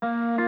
Música